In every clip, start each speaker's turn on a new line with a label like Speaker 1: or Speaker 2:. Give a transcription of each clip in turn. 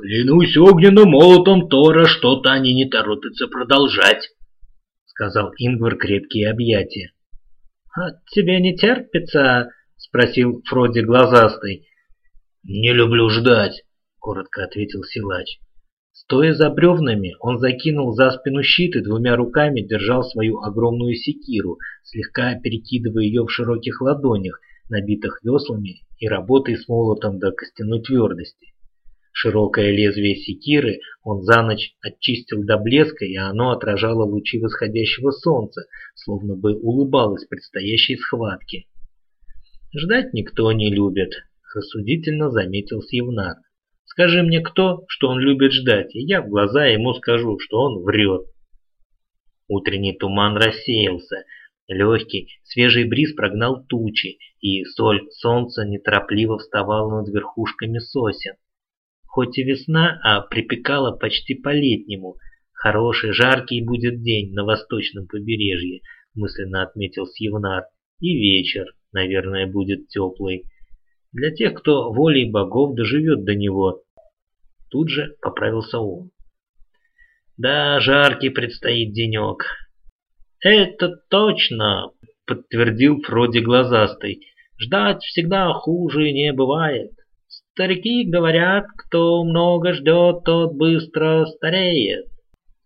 Speaker 1: «Клянусь огненным молотом Тора, что-то они не торопятся продолжать», — сказал Ингвар крепкие объятия.
Speaker 2: «А тебе не терпится?» — спросил Фроди глазастый.
Speaker 1: «Не люблю ждать», — коротко ответил силач.
Speaker 2: Стоя за бревнами, он закинул за спину щит и двумя руками держал свою огромную секиру, слегка перекидывая ее в широких ладонях, набитых веслами и работой с молотом до костяной твердости. Широкое лезвие секиры он за ночь очистил до блеска, и оно отражало лучи восходящего солнца, словно бы улыбалось предстоящей схватке. «Ждать никто не любит», — рассудительно заметил Сьевнар. «Скажи мне кто, что он любит ждать, и я в глаза ему скажу, что он врет». Утренний туман рассеялся, легкий, свежий бриз прогнал тучи, и соль солнца неторопливо вставала над верхушками сосен. Хоть и весна, а припекала почти по-летнему. Хороший, жаркий будет день на восточном побережье, мысленно отметил Сьевнар. И вечер, наверное, будет теплый. Для тех, кто волей богов доживет до него. Тут же поправился он. Да, жаркий предстоит денек. Это точно, подтвердил Фроди глазастый. Ждать всегда хуже не бывает. Старики говорят, кто много ждет, тот быстро стареет.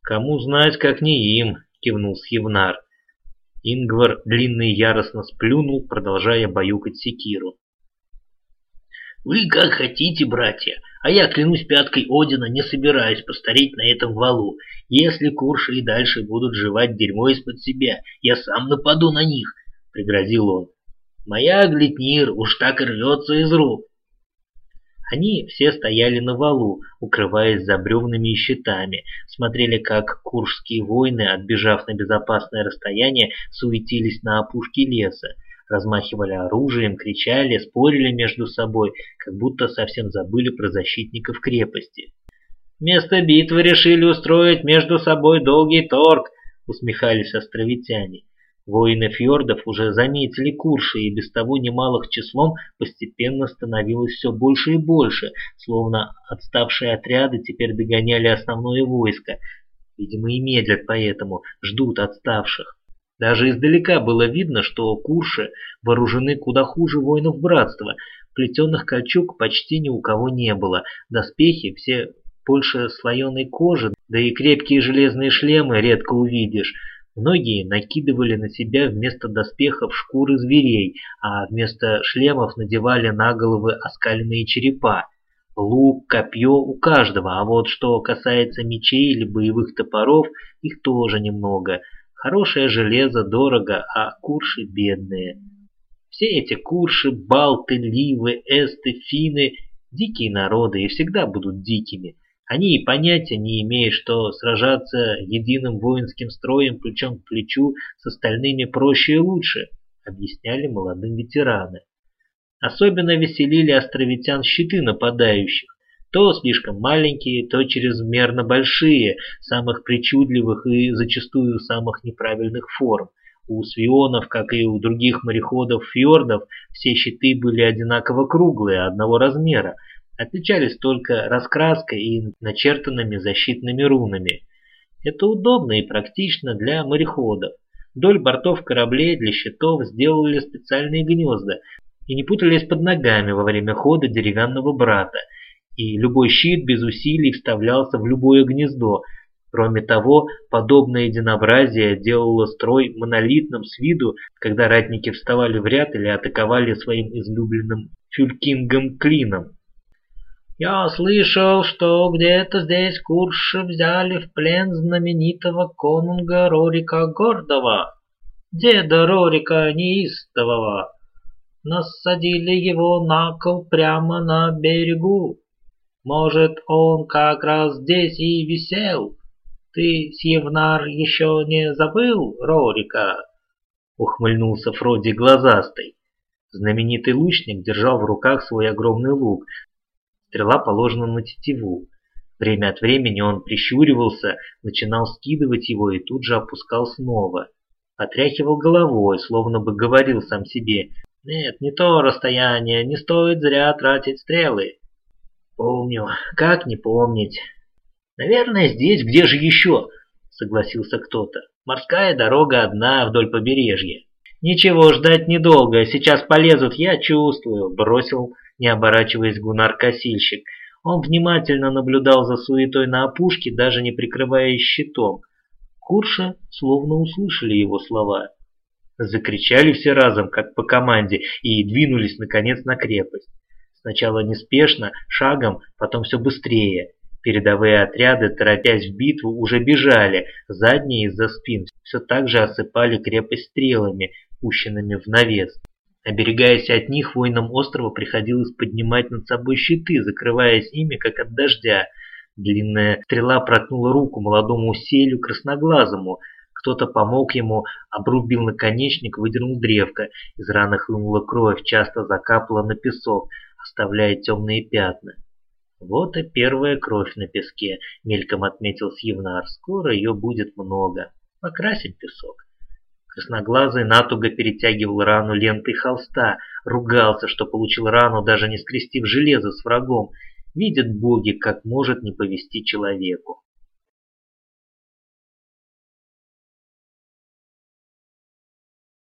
Speaker 1: Кому знать, как не им, кивнул Схивнар. Ингвар длинный яростно сплюнул, продолжая баюкать секиру. «Вы как хотите, братья, а я, клянусь пяткой Одина, не собираюсь постареть на этом валу. Если курши и дальше будут жевать дерьмо из-под себя, я сам нападу на них», — пригрозил он. «Моя Глитнир уж так рвется из рук.
Speaker 2: Они все стояли на валу, укрываясь за бревнами и щитами, смотрели, как куршские воины, отбежав на безопасное расстояние, суетились на опушке леса, размахивали оружием, кричали, спорили между собой, как будто совсем забыли про защитников крепости.
Speaker 1: «Вместо битвы решили устроить между собой долгий торг», — усмехались островитяне.
Speaker 2: Воины фьордов уже заметили курши, и без того немалых числом постепенно становилось все больше и больше, словно отставшие отряды теперь догоняли основное войско. Видимо, и медлят поэтому, ждут отставших. Даже издалека было видно, что курши вооружены куда хуже воинов братства. Плетеных кольчуг почти ни у кого не было, доспехи все больше слоеной кожи, да и крепкие железные шлемы редко увидишь. Многие накидывали на себя вместо доспехов шкуры зверей, а вместо шлемов надевали на головы оскаленные черепа. Лук, копье у каждого, а вот что касается мечей или боевых топоров, их тоже немного. Хорошее железо дорого, а курши бедные. Все эти курши, балты, ливы, эсты, фины – дикие народы и всегда будут дикими. Они и понятия не имеют, что сражаться единым воинским строем плечом к плечу с остальными проще и лучше, объясняли молодым ветераны. Особенно веселили островитян щиты нападающих, то слишком маленькие, то чрезмерно большие, самых причудливых и зачастую самых неправильных форм. У свионов, как и у других мореходов-фьордов, все щиты были одинаково круглые, одного размера, отличались только раскраской и начертанными защитными рунами. Это удобно и практично для мореходов. Вдоль бортов кораблей для щитов сделали специальные гнезда и не путались под ногами во время хода деревянного брата, и любой щит без усилий вставлялся в любое гнездо. Кроме того, подобное единообразие делало строй монолитным с виду, когда ратники вставали в ряд или атаковали своим излюбленным фюлькингом клином.
Speaker 1: Я слышал, что где-то здесь курши взяли в плен знаменитого конунга Рорика Гордого, деда Рорика Неистового. Насадили его на кол прямо на берегу. Может, он как раз здесь и висел. Ты, Сьевнар, еще не забыл Рорика?
Speaker 2: Ухмыльнулся Фроди глазастый. Знаменитый лучник держал в руках свой огромный лук, Стрела положена на тетиву. Время от времени он прищуривался, начинал скидывать его и тут же опускал снова. Отряхивал головой, словно бы говорил сам себе, «Нет, не то расстояние, не стоит зря тратить стрелы».
Speaker 1: Помню. Как не помнить? Наверное, здесь, где же еще? Согласился кто-то. Морская дорога одна вдоль побережья. Ничего, ждать недолго. Сейчас полезут, я чувствую. Бросил, не оборачиваясь, гунар-косильщик. Он внимательно наблюдал за суетой на опушке, даже не прикрываясь щитом. Курша словно услышали его слова. Закричали все разом, как по команде, и двинулись, наконец, на крепость. Сначала неспешно, шагом, потом все быстрее. Передовые отряды, торопясь в битву, уже бежали, задние из-за спин все так же осыпали крепость стрелами, пущенными в навес. Оберегаясь от них, воинам острова приходилось поднимать над собой щиты, закрываясь ими, как от дождя. Длинная стрела проткнула руку молодому селю красноглазому. Кто-то помог ему, обрубил наконечник, выдернул древко. Из раны хлынула кровь, часто закапала на песок, оставляя темные пятна. Вот и первая кровь на песке, мельком отметил Сьевнар. Скоро ее будет много. Покрасить песок. Красноглазый натуго перетягивал рану лентой холста, ругался, что получил рану, даже не скрестив железо с врагом. Видят боги, как может не повести человеку.